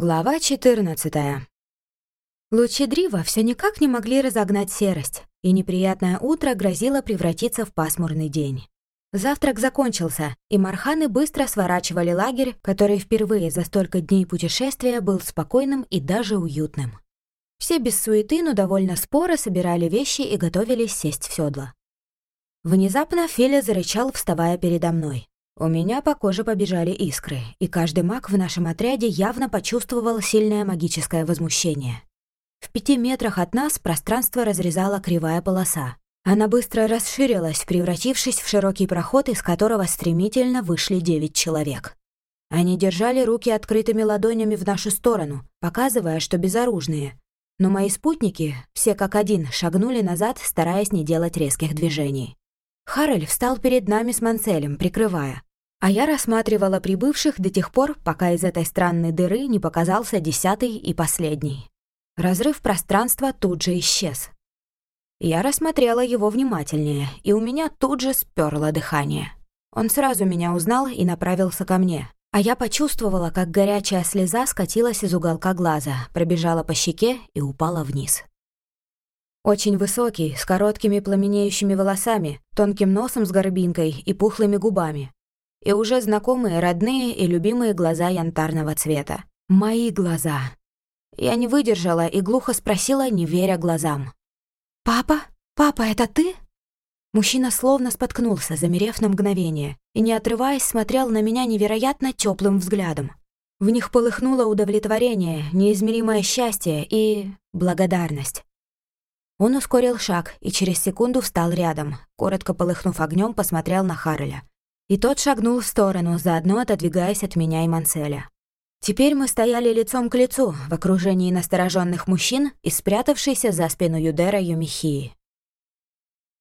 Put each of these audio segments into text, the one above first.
Глава 14. Лучи дрива все никак не могли разогнать серость, и неприятное утро грозило превратиться в пасмурный день. Завтрак закончился, и марханы быстро сворачивали лагерь, который впервые за столько дней путешествия был спокойным и даже уютным. Все без суеты, но довольно споро собирали вещи и готовились сесть в седло. Внезапно Феля зарычал, вставая передо мной. У меня по коже побежали искры, и каждый маг в нашем отряде явно почувствовал сильное магическое возмущение. В пяти метрах от нас пространство разрезала кривая полоса. Она быстро расширилась, превратившись в широкий проход, из которого стремительно вышли девять человек. Они держали руки открытыми ладонями в нашу сторону, показывая, что безоружные. Но мои спутники, все как один, шагнули назад, стараясь не делать резких движений. Харрель встал перед нами с Манцелем, прикрывая, а я рассматривала прибывших до тех пор, пока из этой странной дыры не показался десятый и последний. Разрыв пространства тут же исчез. Я рассмотрела его внимательнее, и у меня тут же сперло дыхание. Он сразу меня узнал и направился ко мне, а я почувствовала, как горячая слеза скатилась из уголка глаза, пробежала по щеке и упала вниз. Очень высокий, с короткими пламенеющими волосами, тонким носом с горбинкой и пухлыми губами, и уже знакомые, родные и любимые глаза янтарного цвета. Мои глаза. Я не выдержала и глухо спросила, не веря глазам. «Папа? Папа, это ты?» Мужчина словно споткнулся, замерев на мгновение, и, не отрываясь, смотрел на меня невероятно теплым взглядом. В них полыхнуло удовлетворение, неизмеримое счастье и... благодарность. Он ускорил шаг и через секунду встал рядом, коротко полыхнув огнем, посмотрел на Харреля, и тот шагнул в сторону, заодно отодвигаясь от меня и Манцеля. Теперь мы стояли лицом к лицу, в окружении настороженных мужчин и спрятавшейся за спину Юдера Юмихии.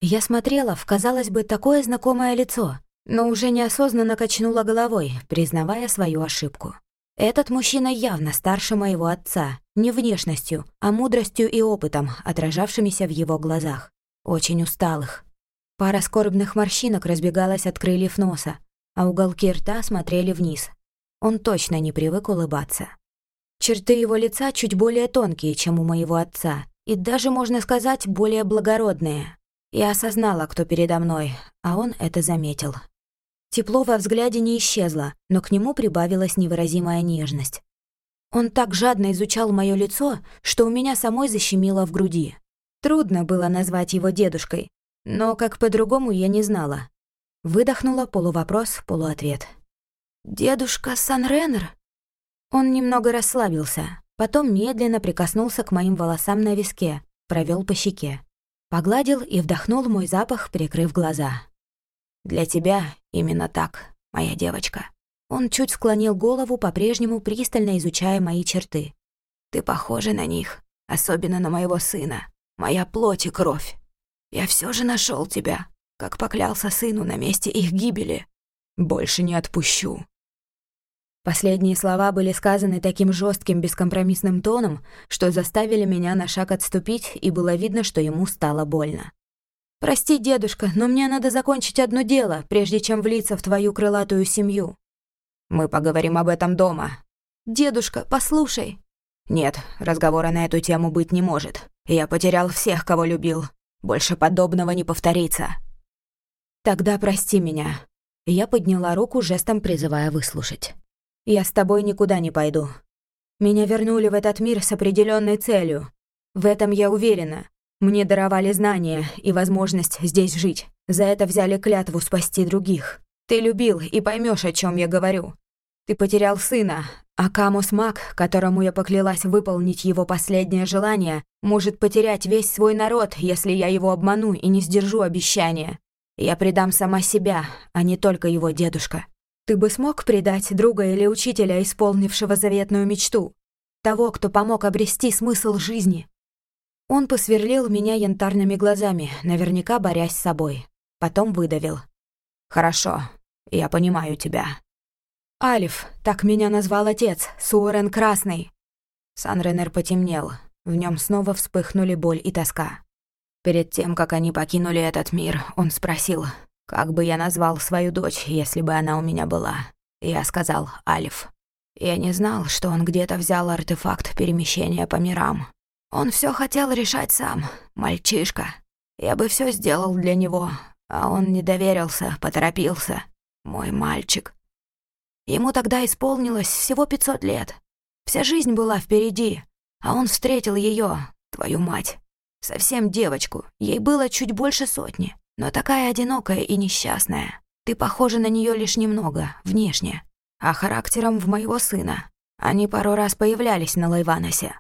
Я смотрела в, казалось бы, такое знакомое лицо, но уже неосознанно качнула головой, признавая свою ошибку. Этот мужчина явно старше моего отца, не внешностью, а мудростью и опытом, отражавшимися в его глазах. Очень усталых, Пара скорбных морщинок разбегалась от крыльев носа, а уголки рта смотрели вниз. Он точно не привык улыбаться. Черты его лица чуть более тонкие, чем у моего отца, и даже, можно сказать, более благородные. Я осознала, кто передо мной, а он это заметил. Тепло во взгляде не исчезло, но к нему прибавилась невыразимая нежность. Он так жадно изучал мое лицо, что у меня самой защемило в груди. Трудно было назвать его дедушкой, но как по-другому я не знала. Выдохнула полувопрос, полуответ. «Дедушка Санренер?» Он немного расслабился, потом медленно прикоснулся к моим волосам на виске, провел по щеке. Погладил и вдохнул мой запах, прикрыв глаза. «Для тебя именно так, моя девочка». Он чуть склонил голову, по-прежнему пристально изучая мои черты. «Ты похожа на них, особенно на моего сына. Моя плоть и кровь. Я все же нашел тебя, как поклялся сыну на месте их гибели. Больше не отпущу». Последние слова были сказаны таким жестким, бескомпромиссным тоном, что заставили меня на шаг отступить, и было видно, что ему стало больно. «Прости, дедушка, но мне надо закончить одно дело, прежде чем влиться в твою крылатую семью». «Мы поговорим об этом дома». «Дедушка, послушай». «Нет, разговора на эту тему быть не может. Я потерял всех, кого любил. Больше подобного не повторится. Тогда прости меня. Я подняла руку, жестом призывая выслушать. Я с тобой никуда не пойду. Меня вернули в этот мир с определенной целью. В этом я уверена. Мне даровали знания и возможность здесь жить. За это взяли клятву спасти других. Ты любил и поймешь, о чем я говорю. Ты потерял сына, а Камус Мак, которому я поклялась выполнить его последнее желание, может потерять весь свой народ, если я его обману и не сдержу обещания. Я предам сама себя, а не только его дедушка. Ты бы смог предать друга или учителя, исполнившего заветную мечту? Того, кто помог обрести смысл жизни?» Он посверлил меня янтарными глазами, наверняка борясь с собой. Потом выдавил. «Хорошо, я понимаю тебя. «Алиф, так меня назвал отец, Суорен Красный». Санренер потемнел, в нем снова вспыхнули боль и тоска. Перед тем, как они покинули этот мир, он спросил, как бы я назвал свою дочь, если бы она у меня была. Я сказал «Алиф». Я не знал, что он где-то взял артефакт перемещения по мирам. Он все хотел решать сам, мальчишка. Я бы все сделал для него, а он не доверился, поторопился. Мой мальчик. Ему тогда исполнилось всего 500 лет. Вся жизнь была впереди, а он встретил ее, твою мать. Совсем девочку, ей было чуть больше сотни, но такая одинокая и несчастная. Ты похожа на нее лишь немного, внешне, а характером в моего сына. Они пару раз появлялись на Лайваносе.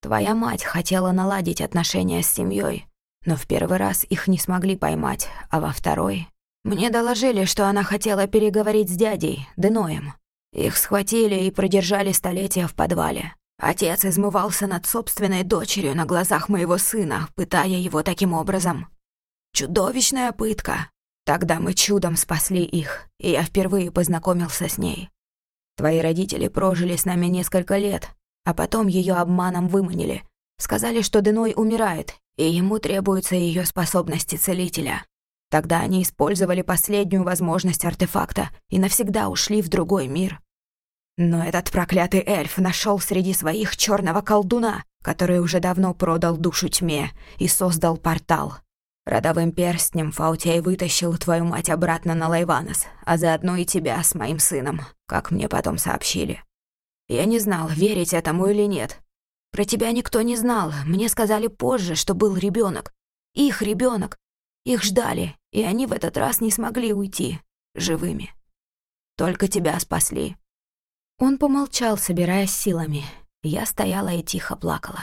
Твоя мать хотела наладить отношения с семьей, но в первый раз их не смогли поймать, а во второй... Мне доложили, что она хотела переговорить с дядей, Деноем. Их схватили и продержали столетия в подвале. Отец измывался над собственной дочерью на глазах моего сына, пытая его таким образом. Чудовищная пытка. Тогда мы чудом спасли их, и я впервые познакомился с ней. Твои родители прожили с нами несколько лет, а потом ее обманом выманили. Сказали, что Деной умирает, и ему требуются ее способности целителя. Тогда они использовали последнюю возможность артефакта и навсегда ушли в другой мир. Но этот проклятый эльф нашел среди своих черного колдуна, который уже давно продал душу тьме и создал портал. Родовым перстнем Фаутей вытащил твою мать обратно на Лайванос, а заодно и тебя с моим сыном, как мне потом сообщили. Я не знал, верить этому или нет, про тебя никто не знал. Мне сказали позже, что был ребенок. Их ребенок. Их ждали, и они в этот раз не смогли уйти живыми. Только тебя спасли. Он помолчал, собираясь силами. Я стояла и тихо плакала.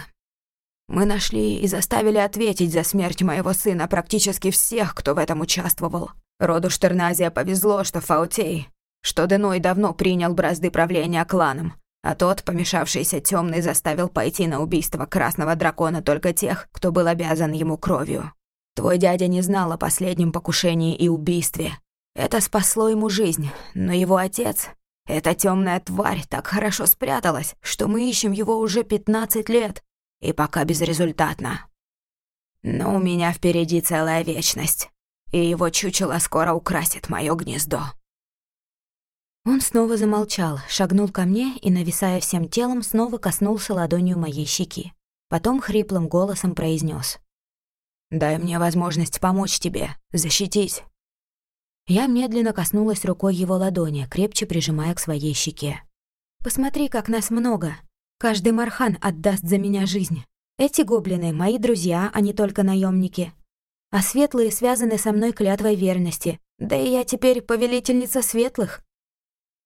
Мы нашли и заставили ответить за смерть моего сына практически всех, кто в этом участвовал. Роду Штерназия повезло, что Фаутей, что Деной давно принял бразды правления кланом, а тот, помешавшийся темный, заставил пойти на убийство красного дракона только тех, кто был обязан ему кровью. Твой дядя не знал о последнем покушении и убийстве. Это спасло ему жизнь, но его отец, эта темная тварь, так хорошо спряталась, что мы ищем его уже 15 лет, и пока безрезультатно. Но у меня впереди целая вечность, и его чучело скоро украсит мое гнездо. Он снова замолчал, шагнул ко мне и, нависая всем телом, снова коснулся ладонью моей щеки. Потом хриплым голосом произнес: «Дай мне возможность помочь тебе, защитить». Я медленно коснулась рукой его ладони, крепче прижимая к своей щеке. «Посмотри, как нас много. Каждый мархан отдаст за меня жизнь. Эти гоблины — мои друзья, а не только наемники. А светлые связаны со мной клятвой верности. Да и я теперь повелительница светлых.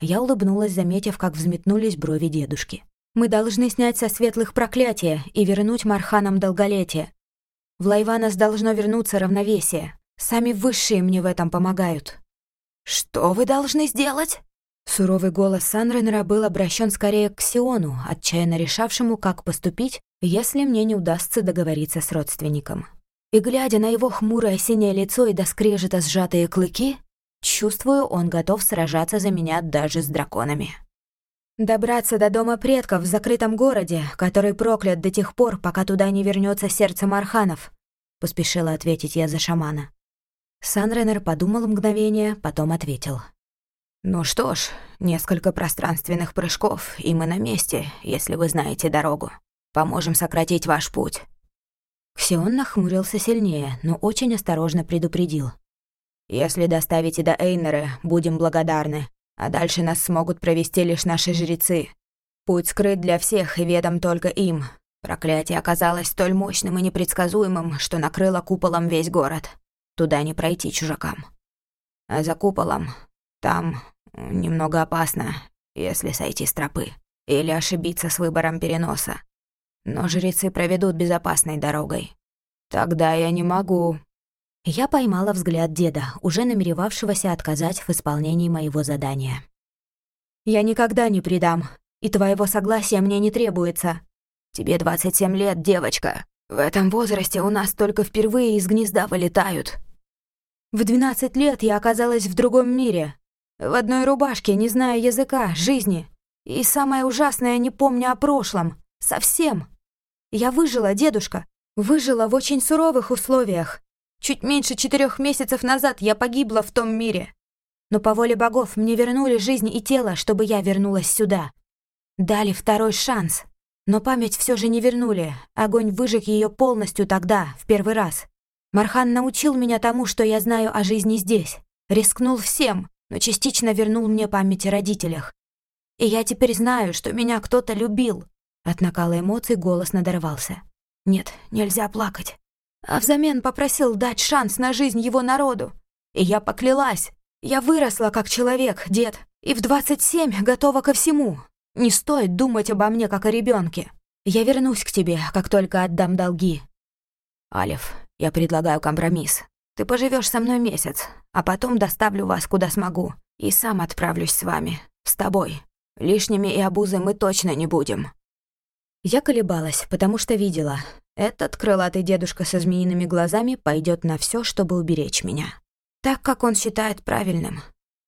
Я улыбнулась, заметив, как взметнулись брови дедушки. «Мы должны снять со светлых проклятия и вернуть Марханам долголетие. В Лайванас должно вернуться равновесие. Сами высшие мне в этом помогают». «Что вы должны сделать?» Суровый голос Санренера был обращен скорее к Сиону, отчаянно решавшему, как поступить, если мне не удастся договориться с родственником. И глядя на его хмурое синее лицо и до скрежета сжатые клыки, Чувствую, он готов сражаться за меня даже с драконами. Добраться до дома предков в закрытом городе, который проклят до тех пор, пока туда не вернется сердце Марханов, поспешила ответить я за шамана. Санренер подумал мгновение, потом ответил. «Ну что ж, несколько пространственных прыжков, и мы на месте, если вы знаете дорогу. Поможем сократить ваш путь». Ксион нахмурился сильнее, но очень осторожно предупредил. Если доставите до Эйнера, будем благодарны, а дальше нас смогут провести лишь наши жрецы. Путь скрыт для всех и ведом только им. Проклятие оказалось столь мощным и непредсказуемым, что накрыло куполом весь город. Туда не пройти чужакам. А за куполом, там немного опасно, если сойти с тропы. Или ошибиться с выбором переноса. Но жрецы проведут безопасной дорогой. Тогда я не могу я поймала взгляд деда, уже намеревавшегося отказать в исполнении моего задания. «Я никогда не предам, и твоего согласия мне не требуется. Тебе 27 лет, девочка. В этом возрасте у нас только впервые из гнезда вылетают. В 12 лет я оказалась в другом мире, в одной рубашке, не зная языка, жизни. И самое ужасное, не помню о прошлом. Совсем. Я выжила, дедушка. Выжила в очень суровых условиях. Чуть меньше четырех месяцев назад я погибла в том мире. Но по воле богов мне вернули жизнь и тело, чтобы я вернулась сюда. Дали второй шанс. Но память все же не вернули. Огонь выжег ее полностью тогда, в первый раз. Мархан научил меня тому, что я знаю о жизни здесь. Рискнул всем, но частично вернул мне память о родителях. И я теперь знаю, что меня кто-то любил. От накала эмоций голос надорвался. Нет, нельзя плакать. А взамен попросил дать шанс на жизнь его народу. И я поклялась. Я выросла как человек, дед, и в 27 готова ко всему. Не стоит думать обо мне, как о ребенке. Я вернусь к тебе, как только отдам долги. Алиф, я предлагаю компромисс. Ты поживешь со мной месяц, а потом доставлю вас куда смогу. И сам отправлюсь с вами. С тобой. Лишними и обузой мы точно не будем». Я колебалась, потому что видела. Этот крылатый дедушка со змеиными глазами пойдет на все, чтобы уберечь меня. Так, как он считает правильным.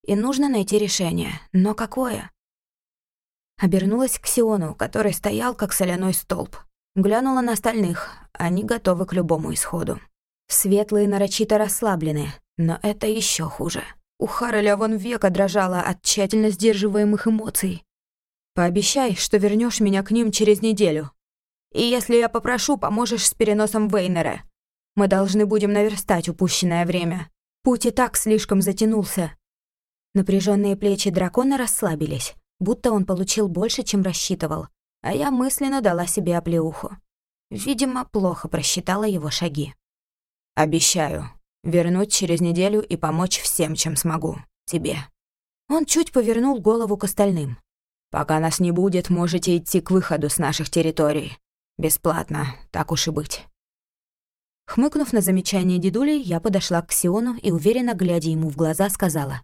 И нужно найти решение. Но какое? Обернулась к Сиону, который стоял, как соляной столб. Глянула на остальных. Они готовы к любому исходу. Светлые нарочито расслаблены, но это еще хуже. У Хареля вон века дрожала от тщательно сдерживаемых эмоций. «Пообещай, что вернешь меня к ним через неделю. И если я попрошу, поможешь с переносом Вейнера. Мы должны будем наверстать упущенное время. Путь и так слишком затянулся». Напряженные плечи дракона расслабились, будто он получил больше, чем рассчитывал, а я мысленно дала себе оплеуху. Видимо, плохо просчитала его шаги. «Обещаю, вернуть через неделю и помочь всем, чем смогу. Тебе». Он чуть повернул голову к остальным. «Пока нас не будет, можете идти к выходу с наших территорий. Бесплатно, так уж и быть». Хмыкнув на замечание дедули, я подошла к Сиону и, уверенно глядя ему в глаза, сказала.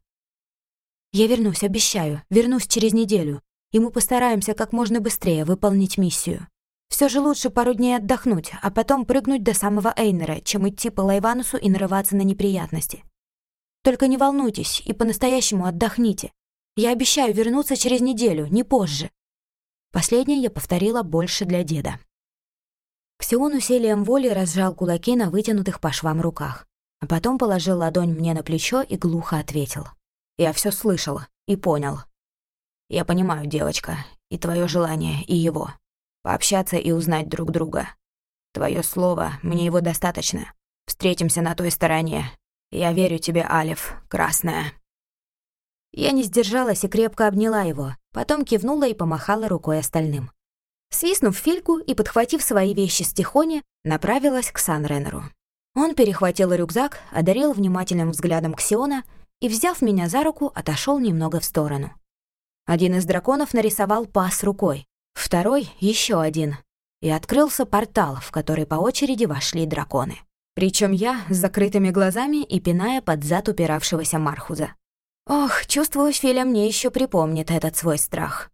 «Я вернусь, обещаю, вернусь через неделю, и мы постараемся как можно быстрее выполнить миссию. Все же лучше пару дней отдохнуть, а потом прыгнуть до самого Эйнера, чем идти по Лайванусу и нарываться на неприятности. Только не волнуйтесь и по-настоящему отдохните. Я обещаю вернуться через неделю, не позже». Последнее я повторила больше для деда. Ксион усилием воли разжал кулаки на вытянутых по швам руках, а потом положил ладонь мне на плечо и глухо ответил. «Я все слышал и понял. Я понимаю, девочка, и твое желание, и его. Пообщаться и узнать друг друга. Твое слово, мне его достаточно. Встретимся на той стороне. Я верю тебе, Алиф, красная». Я не сдержалась и крепко обняла его, потом кивнула и помахала рукой остальным. Свистнув фильку и подхватив свои вещи с Тихони, направилась к Сан-Реннеру. Он перехватил рюкзак, одарил внимательным взглядом Ксиона и, взяв меня за руку, отошел немного в сторону. Один из драконов нарисовал пас рукой, второй — еще один. И открылся портал, в который по очереди вошли драконы. Причем я с закрытыми глазами и пиная под зад упиравшегося Мархуза. Ох, чувствую, Филя мне еще припомнит этот свой страх.